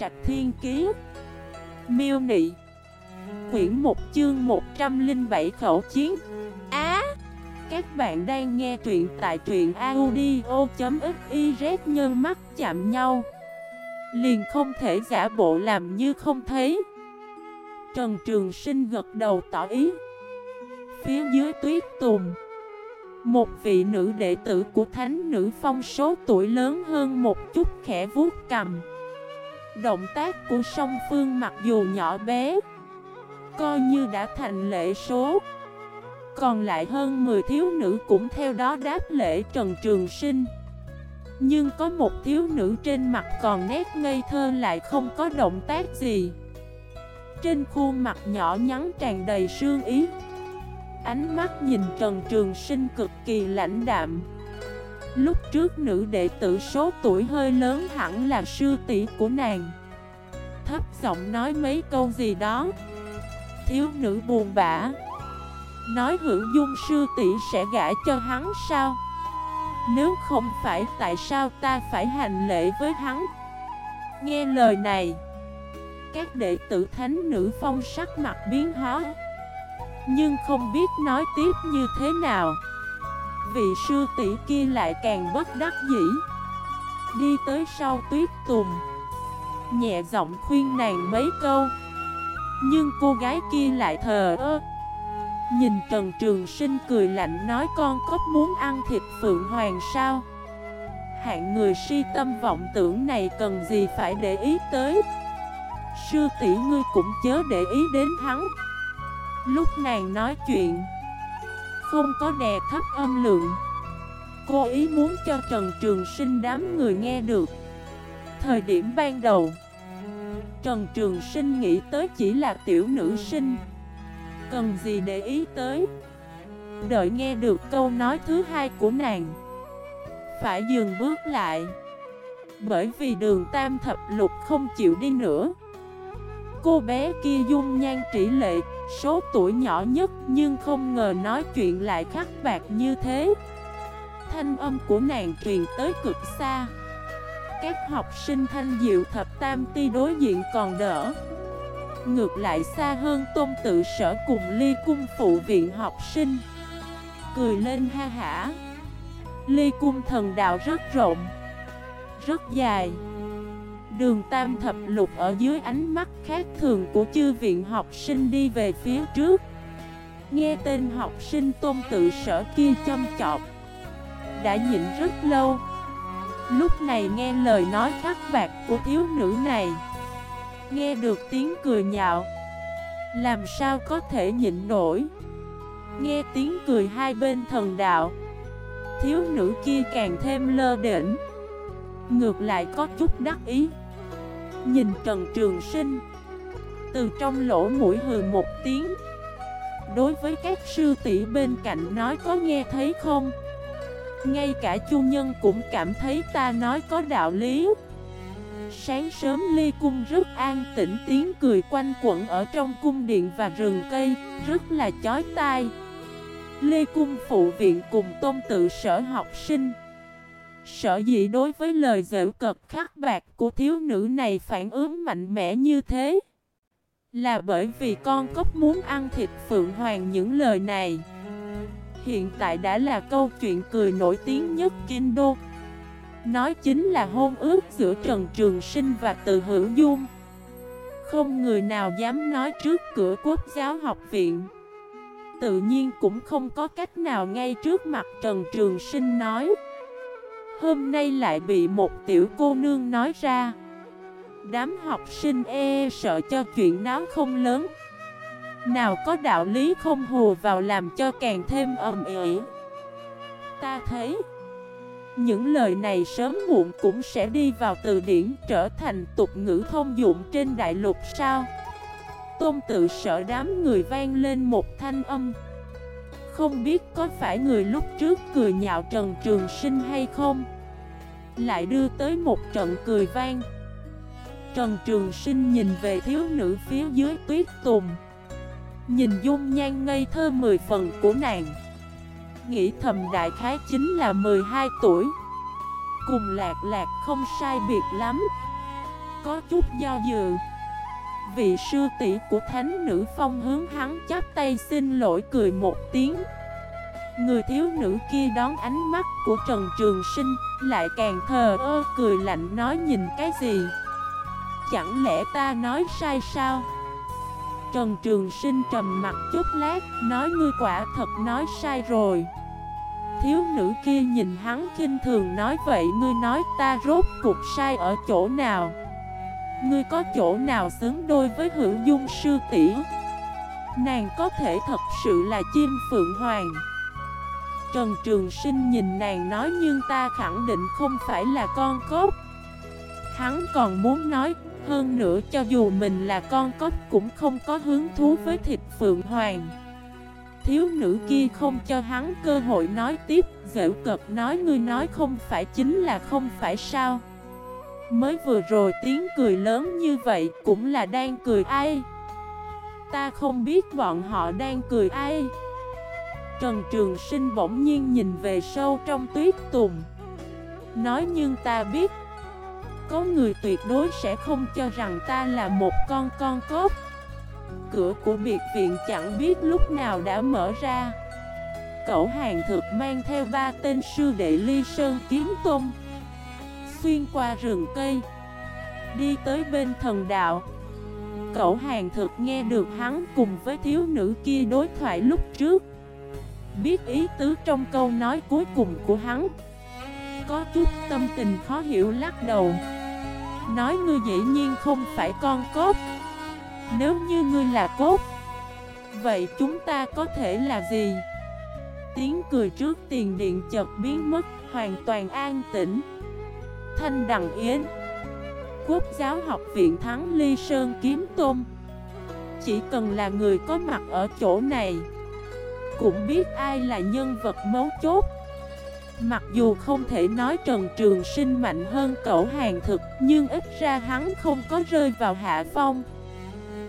Trạch Thiên Kiế Miêu Nị. Quyển 1 chương 107 khẩu chiến. Á! Các bạn đang nghe truyện tại truyện audio.xyz nhân mắt chạm nhau. Liền không thể giả bộ làm như không thấy. Trần Trường Sinh gật đầu tỏ ý. Phía dưới tuyết tùng, Một vị nữ đệ tử của thánh nữ phong số tuổi lớn hơn một chút khẽ vuốt cầm Động tác của song phương mặc dù nhỏ bé, Coi như đã thành lễ số. Còn lại hơn 10 thiếu nữ cũng theo đó đáp lễ Trần Trường Sinh. Nhưng có một thiếu nữ trên mặt còn nét ngây thơ lại không có động tác gì. Trên khuôn mặt nhỏ nhắn tràn đầy sương ý. Ánh mắt nhìn Trần Trường Sinh cực kỳ lãnh đạm. Lúc trước nữ đệ tử số tuổi hơi lớn hẳn là sư tỷ của nàng. Thấp giọng nói mấy câu gì đó. Thiếu nữ buồn bã. Nói hữu dung sư tỷ sẽ gả cho hắn sao? Nếu không phải, tại sao ta phải hành lễ với hắn? Nghe lời này, Các đệ tử thánh nữ phong sắc mặt biến hóa. Nhưng không biết nói tiếp như thế nào. Vị sư tỷ kia lại càng bất đắc dĩ. Đi tới sau tuyết tùng, Nhẹ giọng khuyên nàng mấy câu. Nhưng cô gái kia lại thờ ơ. Nhìn Trần Trường Sinh cười lạnh nói, con có muốn ăn thịt Phượng Hoàng sao? Hạng người si tâm vọng tưởng này cần gì phải để ý tới. Sư tỷ ngươi cũng chớ để ý đến hắn. Lúc nàng nói chuyện không có đè thấp âm lượng. Cô ý muốn cho Trần Trường Sinh đám người nghe được. Thời điểm ban đầu, Trần Trường Sinh nghĩ tới chỉ là tiểu nữ sinh. Cần gì để ý tới? Đợi nghe được câu nói thứ hai của nàng, Phải dừng bước lại. Bởi vì đường tam thập lục không chịu đi nữa. Cô bé kia dung nhan trĩ lệ Số tuổi nhỏ nhất nhưng không ngờ nói chuyện lại khắc bạc như thế. Thanh âm của nàng truyền tới cực xa. Các học sinh thanh diệu thập tam ti đối diện còn đỡ. Ngược lại xa hơn tôn tự sở cùng ly cung phụ viện học sinh. Cười lên ha hả. Ly cung thần đạo rất rộng, Rất dài. Đường tam thập lục ở dưới ánh mắt khác thường của chư viện học sinh đi về phía trước. Nghe tên học sinh tôn tự sở kia châm chọc. Đã nhịn rất lâu. Lúc này nghe lời nói khắc bạc của thiếu nữ này. Nghe được tiếng cười nhạo. Làm sao có thể nhịn nổi? Nghe tiếng cười hai bên thần đạo. Thiếu nữ kia càng thêm lơ đỉnh Ngược lại có chút đắc ý. Nhìn Trần Trường Sinh, Từ trong lỗ mũi hừ một tiếng. Đối với các sư tỷ bên cạnh nói có nghe thấy không? Ngay cả chu nhân cũng cảm thấy ta nói có đạo lý. Sáng sớm ly cung rất an tĩnh, tiếng cười quanh quẩn ở trong cung điện và rừng cây Rất là chói tai. Lê Cung phụ viện cùng tôn tự sở học sinh. Sở dĩ đối với lời dễu cực khắc bạc của thiếu nữ này phản ứng mạnh mẽ như thế Là bởi vì con cốc muốn ăn thịt Phượng Hoàng những lời này. Hiện tại đã là câu chuyện cười nổi tiếng nhất Kinh Đô Nói chính là hôn ước giữa Trần Trường Sinh và Từ Hữu Dung. Không người nào dám nói trước cửa quốc giáo học viện. Tự nhiên cũng không có cách nào ngay trước mặt Trần Trường Sinh nói. Hôm nay lại bị một tiểu cô nương nói ra. Đám học sinh e, sợ cho chuyện náo không lớn. Nào có đạo lý không hùa vào làm cho càng thêm ầm ĩ. Ta thấy những lời này sớm muộn cũng sẽ đi vào từ điển trở thành tục ngữ thông dụng trên đại lục sao? Tôn tự sợ đám người vang lên một thanh âm. Không biết có phải người lúc trước cười nhạo Trần Trường Sinh hay không. Lại đưa tới một trận cười vang. Trần Trường Sinh nhìn về thiếu nữ phía dưới tuyết tùng. Nhìn dung nhan ngây thơ mười phần của nàng. Nghĩ thầm đại khái chính là 12 tuổi. Cùng lạc lạc không sai biệt lắm. Có chút do dự. Vị sư tỷ của thánh nữ phong hướng hắn chắp tay xin lỗi cười một tiếng. Người thiếu nữ kia đón ánh mắt của Trần Trường Sinh, Lại càng thờ ơ, cười lạnh nói nhìn cái gì? Chẳng lẽ ta nói sai sao? Trần Trường Sinh trầm mặt chút lát, Nói ngươi quả thật nói sai rồi. Thiếu nữ kia nhìn hắn kinh thường nói, vậy Ngươi nói ta rốt cuộc sai ở chỗ nào? Ngươi có chỗ nào xứng đôi với hữu dung sư tỷ? Nàng có thể thật sự là chim phượng hoàng. Trần Trường Sinh nhìn nàng nói nhưng ta khẳng định không phải là con cốt. Hắn còn muốn nói, hơn nữa cho dù mình là con cốt cũng không có hứng thú với thịt phượng hoàng. Thiếu nữ kia không cho hắn cơ hội nói tiếp, Dễu cực nói ngươi nói không phải chính là không phải sao? Mới vừa rồi tiếng cười lớn như vậy cũng là đang cười ai? Ta không biết bọn họ đang cười ai. Trần Trường Sinh bỗng nhiên nhìn về sâu trong tuyết tùng. Nói nhưng ta biết, Có người tuyệt đối sẽ không cho rằng ta là một con con cốt Cửa của biệt viện chẳng biết lúc nào đã mở ra. Cậu hàng thực mang theo ba tên sư đệ ly sơn kiếm tôn. Xuyên qua rừng cây, Đi tới bên thần đạo. Cậu hàng thực nghe được hắn cùng với thiếu nữ kia đối thoại lúc trước, Biết ý tứ trong câu nói cuối cùng của hắn. Có chút tâm tình khó hiểu lắc đầu, Nói ngươi dĩ nhiên không phải con cốt. Nếu như ngươi là cốt, Vậy chúng ta có thể là gì? Tiếng cười trước tiền điện chợt biến mất, Hoàn toàn an tĩnh. Thanh Đằng Yến. Quốc giáo học viện Thắng Ly Sơn Kiếm Tôn Chỉ cần là người có mặt ở chỗ này, Cũng biết ai là nhân vật mấu chốt. Mặc dù không thể nói Trần Trường Sinh mạnh hơn cậu hàng thực, Nhưng ít ra hắn không có rơi vào hạ phong.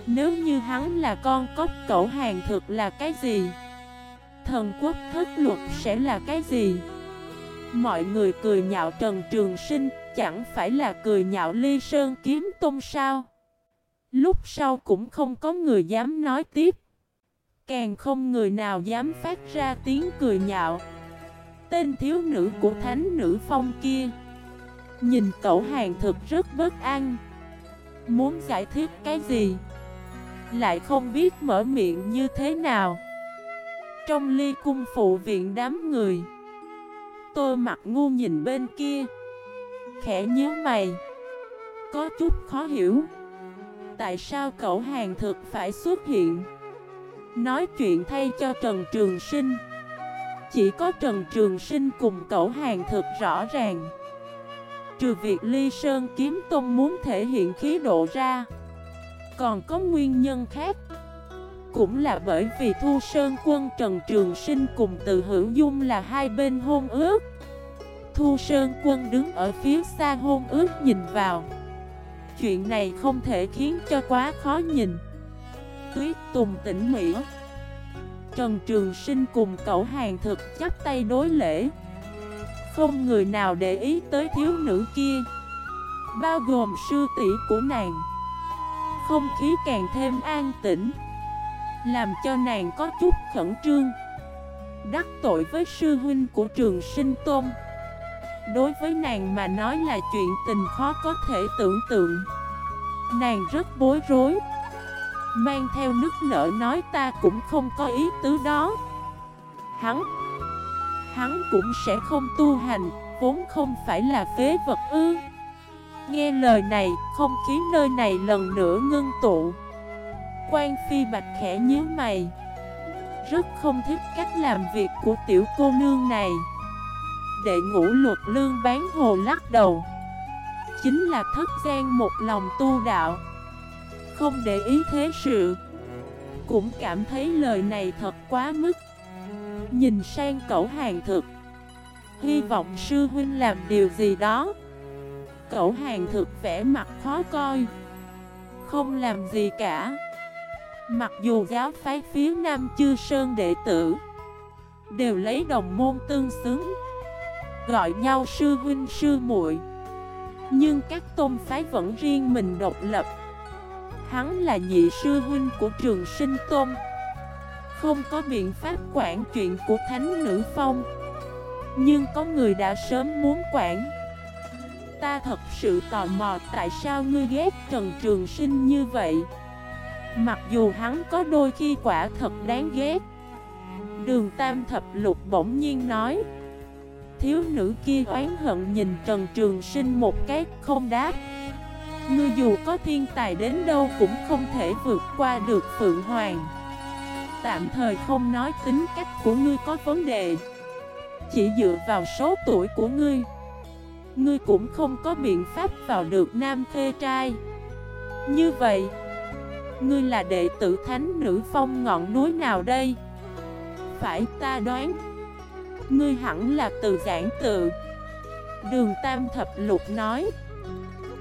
Nếu như hắn là con cốc, cậu hàng thực là cái gì? Thần quốc thất luật sẽ là cái gì? Mọi người cười nhạo Trần Trường Sinh, Chẳng phải là cười nhạo Ly Sơn kiếm tôn sao? Lúc sau cũng không có người dám nói tiếp. Càng không người nào dám phát ra tiếng cười nhạo. Tên thiếu nữ của thánh nữ phong kia. Nhìn cậu hàng thực rất bất an. Muốn giải thích cái gì? Lại không biết mở miệng như thế nào. Trong ly cung phụ viện đám người Tôi mặt ngu nhìn bên kia. Khẽ nhớ mày. Có chút khó hiểu. Tại sao cậu hàng thực phải xuất hiện? Nói chuyện thay cho Trần Trường Sinh. Chỉ có Trần Trường Sinh cùng cậu hàng thực rõ ràng. Trừ việc Ly Sơn Kiếm Tôn muốn thể hiện khí độ ra. Còn có nguyên nhân khác. Cũng là bởi vì Thu Sơn Quân, Trần Trường Sinh cùng Từ Hữu Dung là hai bên hôn ước. Thu Sơn Quân đứng ở phía xa hôn ước nhìn vào. Chuyện này không thể khiến cho quá khó nhìn. Tuyết Tùng tỉnh Mỹ Trần Trường Sinh cùng cậu hàng thực chắp tay đối lễ. Không người nào để ý tới thiếu nữ kia, Bao gồm sư tỷ của nàng. Không khí càng thêm an tĩnh. Làm cho nàng có chút khẩn trương. Đắc tội với sư huynh của trường sinh tôn. Đối với nàng mà nói là chuyện tình khó có thể tưởng tượng. Nàng rất bối rối. Mang theo nước nở nói ta cũng không có ý tứ đó. Hắn Hắn cũng sẽ không tu hành, Vốn không phải là phế vật ư. Nghe lời này, Không khí nơi này lần nữa ngưng tụ. Quan Phi Bạch khẽ nhíu mày. Rất không thích cách làm việc của tiểu cô nương này. Đệ ngũ luật lương bán hồ lắc đầu. Chính là thất gian một lòng tu đạo. Không để ý thế sự. Cũng cảm thấy lời này thật quá mức. Nhìn sang cậu hàng thực. Hy vọng sư huynh làm điều gì đó. Cậu hàng thực vẻ mặt khó coi. Không làm gì cả. Mặc dù giáo phái phía Nam Chư Sơn đệ tử, Đều lấy đồng môn tương xứng, Gọi nhau sư huynh, sư muội. Nhưng các tôn phái vẫn riêng mình độc lập. Hắn là nhị sư huynh của trường sinh tôn. Không có biện pháp quản chuyện của thánh nữ phong. Nhưng có người đã sớm muốn quản. Ta thật sự tò mò tại sao ngươi ghét Trần Trường Sinh như vậy? Mặc dù hắn có đôi khi quả thật đáng ghét. Đường Tam Thập Lục bỗng nhiên nói, Thiếu nữ kia oán hận nhìn Trần Trường Sinh một cái không đáp. Ngươi dù có thiên tài đến đâu cũng không thể vượt qua được Phượng Hoàng. Tạm thời không nói tính cách của ngươi có vấn đề. Chỉ dựa vào số tuổi của ngươi Ngươi cũng không có biện pháp vào được nam thê trai. Như vậy Ngươi là đệ tử thánh nữ phong ngọn núi nào đây? Phải ta đoán. Ngươi hẳn là từ giảng tự. Đường Tam Thập Lục nói.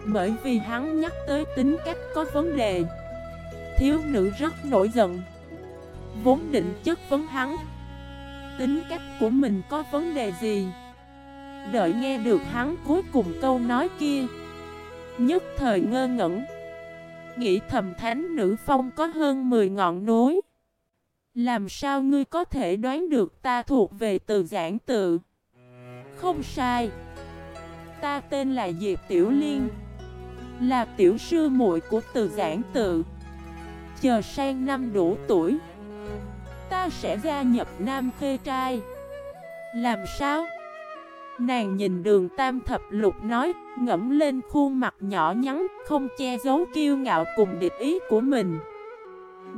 Bởi vì hắn nhắc tới tính cách có vấn đề. Thiếu nữ rất nổi giận. Vốn định chất vấn hắn. Tính cách của mình có vấn đề gì? Đợi nghe được hắn cuối cùng câu nói kia. Nhất thời ngơ ngẩn. Nghĩ thầm thánh nữ phong có hơn 10 ngọn núi. Làm sao ngươi có thể đoán được ta thuộc về từ giảng tự? Không sai. Ta tên là Diệp Tiểu Liên, Là tiểu sư muội của từ giảng tự. Chờ sang năm đủ tuổi, Ta sẽ gia nhập Nam Khê Trai. Làm sao? Nàng nhìn đường tam thập lục nói, ngẫm lên khuôn mặt nhỏ nhắn, không che giấu kiêu ngạo cùng địch ý của mình.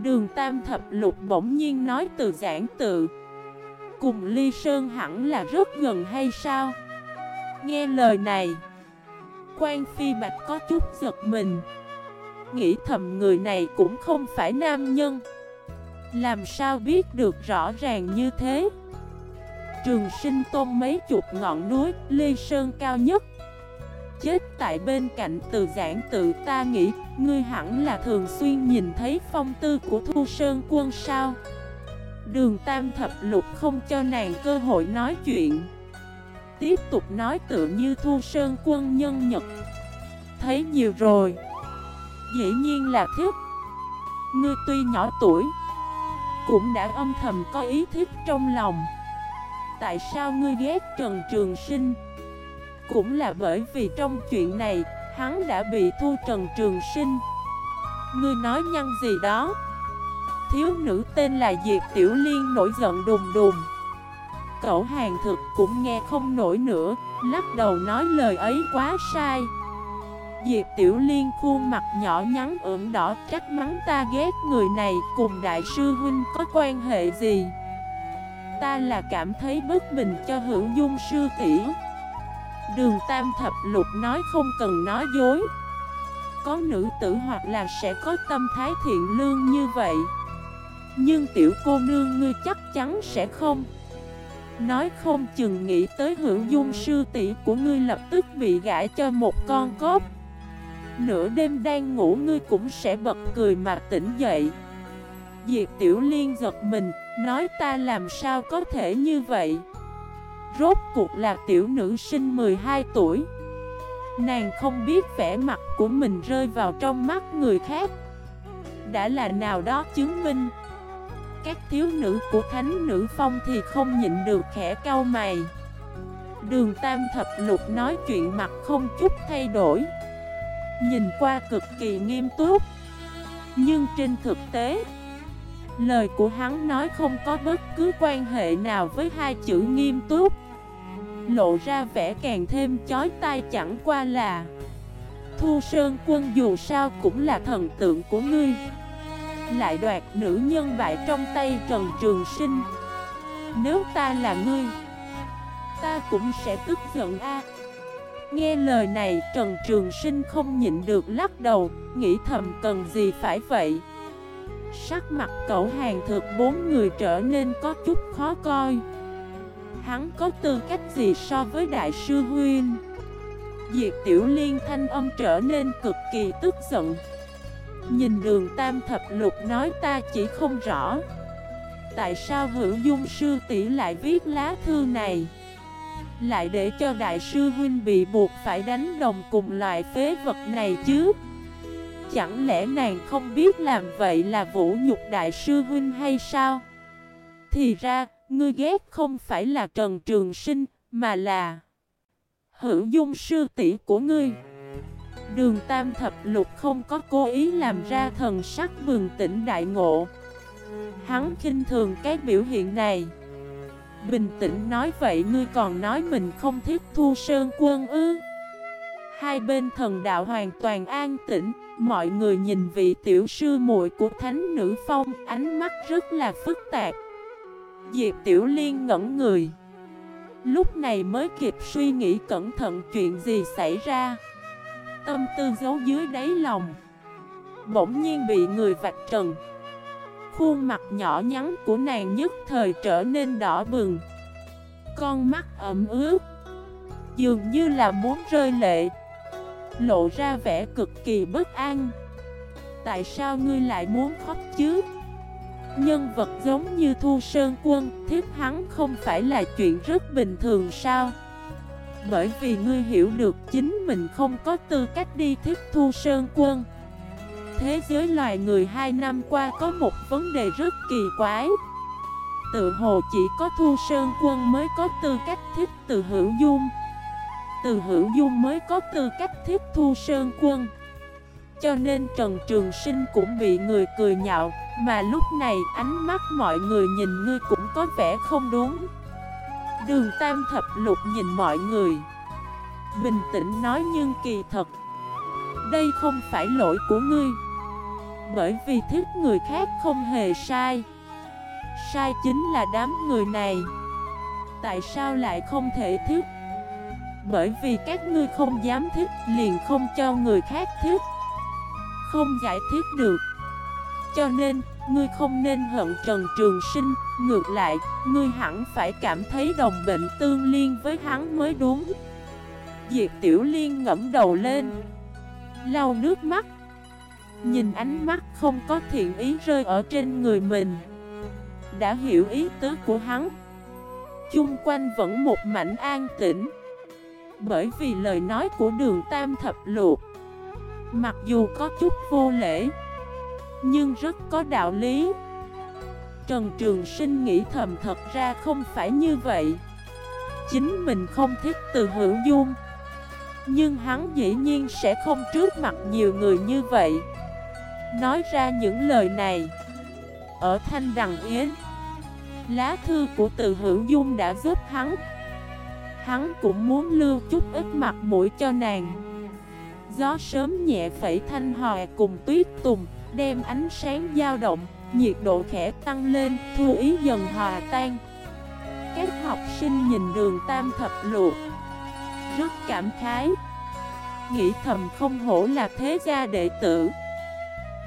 Đường tam thập lục bỗng nhiên nói từ giảng tự. Cùng ly sơn hẳn là rất gần hay sao? Nghe lời này, quan phi bạch có chút giật mình. Nghĩ thầm người này cũng không phải nam nhân. Làm sao biết được rõ ràng như thế? Trường sinh tôn mấy chục ngọn núi, ly sơn cao nhất. Chết tại bên cạnh từ giảng tự ta nghĩ Ngươi hẳn là thường xuyên nhìn thấy phong tư của Thu Sơn quân sao? Đường Tam Thập Lục không cho nàng cơ hội nói chuyện. Tiếp tục nói tự như Thu Sơn quân nhân nhật. Thấy nhiều rồi. Dĩ nhiên là thích. Ngươi tuy nhỏ tuổi Cũng đã âm thầm có ý thích trong lòng. Tại sao ngươi ghét Trần Trường Sinh? Cũng là bởi vì trong chuyện này, hắn đã bị thu Trần Trường Sinh Ngươi nói nhăn gì đó? Thiếu nữ tên là Diệp Tiểu Liên nổi giận đùng đùng Cậu hàng thực cũng nghe không nổi nữa Lắc đầu nói lời ấy quá sai Diệp Tiểu Liên khuôn mặt nhỏ nhắn ửng đỏ trách mắng ta ghét người này cùng đại sư huynh có quan hệ gì Ta là cảm thấy bất bình cho hữu dung sư tỷ. Đường Tam Thập Lục nói không cần nói dối. Có nữ tử hoặc là sẽ có tâm thái thiện lương như vậy. Nhưng tiểu cô nương ngươi chắc chắn sẽ không. Nói không chừng nghĩ tới hữu dung sư tỷ của ngươi lập tức bị gãi cho một con cốt Nửa đêm đang ngủ ngươi cũng sẽ bật cười mà tỉnh dậy. Diệp Tiểu Liên giật mình Nói ta làm sao có thể như vậy? Rốt cuộc là tiểu nữ sinh 12 tuổi. Nàng không biết vẻ mặt của mình rơi vào trong mắt người khác. Đã là nào đó chứng minh. Các thiếu nữ của thánh nữ phong thì không nhịn được khẽ cau mày. Đường Tam Thập Lục nói chuyện mặt không chút thay đổi. Nhìn qua cực kỳ nghiêm túc. Nhưng trên thực tế Lời của hắn nói không có bất cứ quan hệ nào với hai chữ nghiêm túc. Lộ ra vẻ càng thêm chói tai chẳng qua là, Thu Sơn quân dù sao cũng là thần tượng của ngươi. Lại đoạt nữ nhân bại trong tay Trần Trường Sinh. Nếu ta là ngươi, Ta cũng sẽ tức giận a. Nghe lời này, Trần Trường Sinh không nhịn được lắc đầu, Nghĩ thầm cần gì phải vậy. Sắc mặt cậu hàng thực bốn người trở nên có chút khó coi. Hắn có tư cách gì so với đại sư Huyên Diệp Tiểu Liên thanh âm trở nên cực kỳ tức giận. Nhìn đường tam thập lục nói ta chỉ không rõ. Tại sao hữu dung sư tỷ lại viết lá thư này? Lại để cho đại sư huynh bị buộc phải đánh đồng cùng loại phế vật này chứ? Chẳng lẽ nàng không biết làm vậy là vũ nhục đại sư huynh hay sao? Thì ra, ngươi ghét không phải là Trần Trường Sinh, mà là Hữu dung sư tỷ của ngươi. Đường Tam Thập Lục không có cố ý làm ra thần sắc bừng tỉnh đại ngộ. Hắn khinh thường cái biểu hiện này. Bình tĩnh nói vậy ngươi còn nói mình không thích thu sơn quân ư? Hai bên thần đạo hoàn toàn an tĩnh. Mọi người nhìn vị tiểu sư muội của thánh nữ phong, Ánh mắt rất là phức tạp. Diệp tiểu liên ngẩn người. Lúc này mới kịp suy nghĩ cẩn thận chuyện gì xảy ra. Tâm tư giấu dưới đáy lòng, Bỗng nhiên bị người vạch trần. Khuôn mặt nhỏ nhắn của nàng nhất thời trở nên đỏ bừng. Con mắt ẩm ướt, Dường như là muốn rơi lệ. Lộ ra vẻ cực kỳ bất an Tại sao ngươi lại muốn khóc chứ? Nhân vật giống như Thu Sơn Quân, Thiếp hắn không phải là chuyện rất bình thường sao? Bởi vì ngươi hiểu được chính mình không có tư cách đi thiếp Thu Sơn Quân Thế giới loài người hai năm qua có một vấn đề rất kỳ quái Tự hồ chỉ có Thu Sơn Quân mới có tư cách thích từ hữu dung từ hữu dung mới có tư cách thiết Thu Sơn Quân. Cho nên Trần Trường Sinh cũng bị người cười nhạo, Mà lúc này ánh mắt mọi người nhìn ngươi cũng có vẻ không đúng. Đường Tam Thập Lục nhìn mọi người, Bình tĩnh nói nhưng kỳ thật, Đây không phải lỗi của ngươi. Bởi vì thích người khác không hề sai. Sai chính là đám người này. Tại sao lại không thể thích bởi vì các ngươi không dám thích Liền không cho người khác thích Không giải thích được. Cho nên, ngươi không nên hận Trần Trường Sinh. Ngược lại, ngươi hẳn phải cảm thấy đồng bệnh tương liên với hắn mới đúng. Diệp Tiểu Liên ngẫm đầu lên. Lau nước mắt. Nhìn ánh mắt không có thiện ý rơi ở trên người mình. Đã hiểu ý tứ của hắn. Chung quanh vẫn một mảnh an tĩnh. Bởi vì lời nói của đường tam thập luộc Mặc dù có chút vô lễ, Nhưng rất có đạo lý. Trần Trường Sinh nghĩ thầm thật ra không phải như vậy. Chính mình không thích từ hữu dung, Nhưng hắn dĩ nhiên sẽ không trước mặt nhiều người như vậy. Nói ra những lời này, Ở Thanh Đằng Yến, Lá thư của từ hữu dung đã giúp hắn Hắn cũng muốn lưu chút ít mặt mũi cho nàng. Gió sớm nhẹ phẩy thanh hòa cùng tuyết tùng, Đem ánh sáng dao động, Nhiệt độ khẽ tăng lên, Thu ý dần hòa tan. Các học sinh nhìn đường tam thập luộc Rất cảm khái. Nghĩ thầm không hổ là thế gia đệ tử,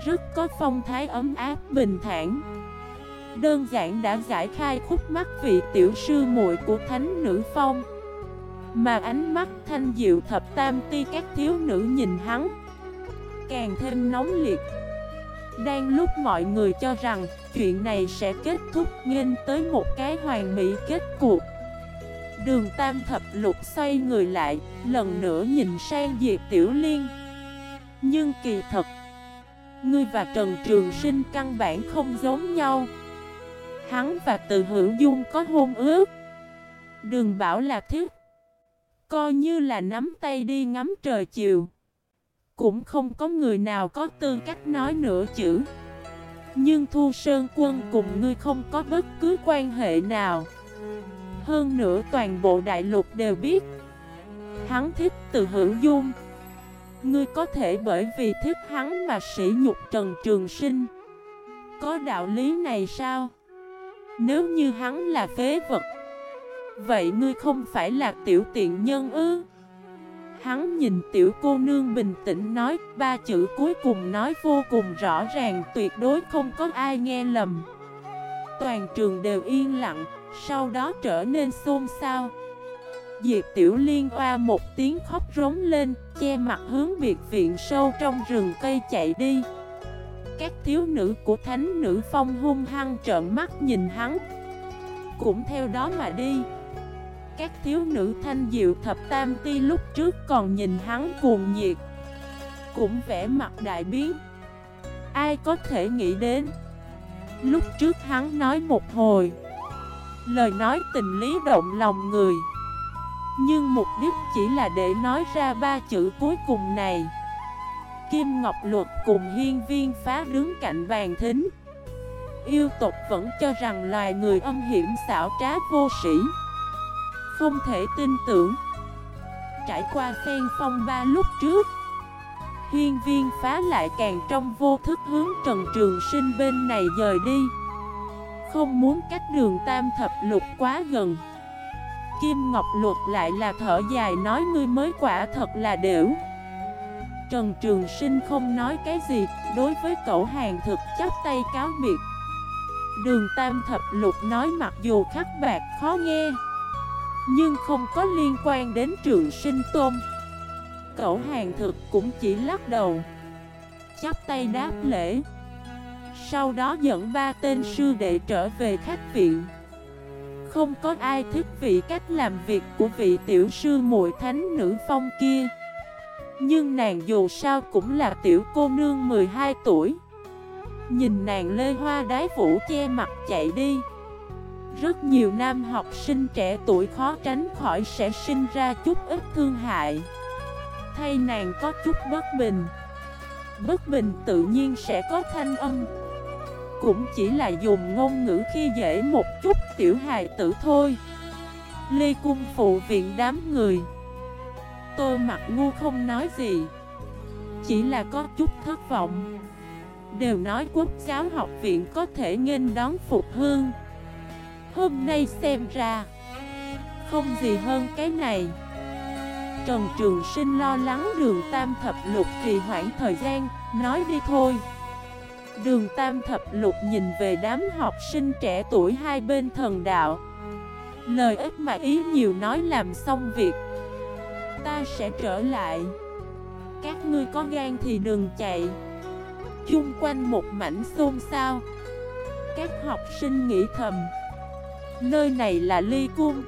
rất có phong thái ấm áp, bình thản. Đơn giản đã giải khai khúc mắt vị tiểu sư muội của thánh nữ phong. Mà ánh mắt thanh diệu thập tam ti các thiếu nữ nhìn hắn. Càng thêm nóng liệt. Đang lúc mọi người cho rằng chuyện này sẽ kết thúc nghênh tới một cái hoàn mỹ kết cuộc. Đường tam thập lục xoay người lại, Lần nữa nhìn sang Diệp Tiểu Liên. Nhưng kỳ thật, Ngươi và Trần Trường Sinh căn bản không giống nhau. Hắn và Từ Hữu Dung có hôn ước. Đừng bảo là thiết Coi như là nắm tay đi ngắm trời chiều. Cũng không có người nào có tư cách nói nửa chữ. Nhưng Thu Sơn Quân cùng ngươi không có bất cứ quan hệ nào. Hơn nữa toàn bộ đại lục đều biết. Hắn thích từ hữu dung. Ngươi có thể bởi vì thích hắn mà sỉ nhục Trần Trường Sinh. Có đạo lý này sao? Nếu như hắn là phế vật Vậy ngươi không phải là tiểu tiện nhân ư? Hắn nhìn tiểu cô nương bình tĩnh nói Ba chữ cuối cùng nói vô cùng rõ ràng Tuyệt đối không có ai nghe lầm Toàn trường đều yên lặng Sau đó trở nên xôn xao Diệp Tiểu Liên oa một tiếng khóc rống lên, che mặt hướng biệt viện sâu trong rừng cây chạy đi. Các thiếu nữ của thánh nữ phong hung hăng trợn mắt nhìn hắn. Cũng theo đó mà đi. Các thiếu nữ thanh diệu thập tam ti lúc trước còn nhìn hắn cuồng nhiệt, Cũng vẽ mặt đại biến. Ai có thể nghĩ đến? Lúc trước hắn nói một hồi, Lời nói tình lý động lòng người. Nhưng mục đích chỉ là để nói ra ba chữ cuối cùng này. Kim Ngọc Luật cùng hiên viên phá đứng cạnh bàn thính. Yêu tộc vẫn cho rằng loài người âm hiểm xảo trá vô sĩ không thể tin tưởng. Trải qua phen phong ba lúc trước, Hiên viên phá lại càng trong vô thức hướng Trần Trường Sinh bên này dời đi. Không muốn cách đường tam thập lục quá gần. Kim Ngọc Luật lại là thở dài nói ngươi mới quả thật là đểu. Trần Trường Sinh không nói cái gì, Đối với cậu hàng thực chắp tay cáo biệt. Đường Tam Thập Lục nói mặc dù khắc bạc khó nghe nhưng không có liên quan đến Trường Sinh Tôn Cậu hàng thực cũng chỉ lắc đầu, Chắp tay đáp lễ. Sau đó dẫn ba tên sư đệ trở về khách viện. Không có ai thích vị cách làm việc của vị tiểu sư muội thánh nữ phong kia. Nhưng nàng dù sao cũng là tiểu cô nương 12 tuổi. Nhìn nàng lê hoa đái vũ che mặt chạy đi. Rất nhiều nam học sinh trẻ tuổi khó tránh khỏi sẽ sinh ra chút ít thương hại. Thay nàng có chút bất bình. Bất bình tự nhiên sẽ có thanh âm. Cũng chỉ là dùng ngôn ngữ khi dễ một chút tiểu hài tử thôi. Ly Cung phụ viện đám người. Tôi mặt ngu không nói gì. Chỉ là có chút thất vọng. Đều nói quốc giáo học viện có thể nghênh đón Phục Hương. Hôm nay xem ra, Không gì hơn cái này. Trần Trường Sinh lo lắng đường Tam Thập Lục trì hoãn thời gian, Nói đi thôi. Đường Tam Thập Lục nhìn về đám học sinh trẻ tuổi hai bên thần đạo. Lời ít mà ý nhiều nói làm xong việc, Ta sẽ trở lại. Các ngươi có gan thì đừng chạy. Chung quanh một mảnh xôn xao. Các học sinh nghĩ thầm. Nơi này là ly cung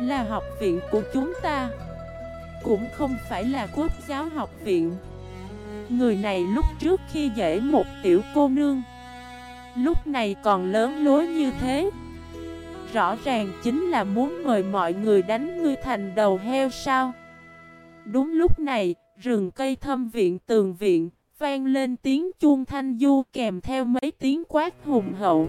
Là học viện của chúng ta. Cũng không phải là quốc giáo học viện. Người này lúc trước khi dễ một tiểu cô nương Lúc này còn lớn lối như thế. Rõ ràng chính là muốn mời mọi người đánh ngươi thành đầu heo sao? Đúng lúc này, rừng cây thâm viện tường viện Vang lên tiếng chuông thanh du kèm theo mấy tiếng quát hùng hậu.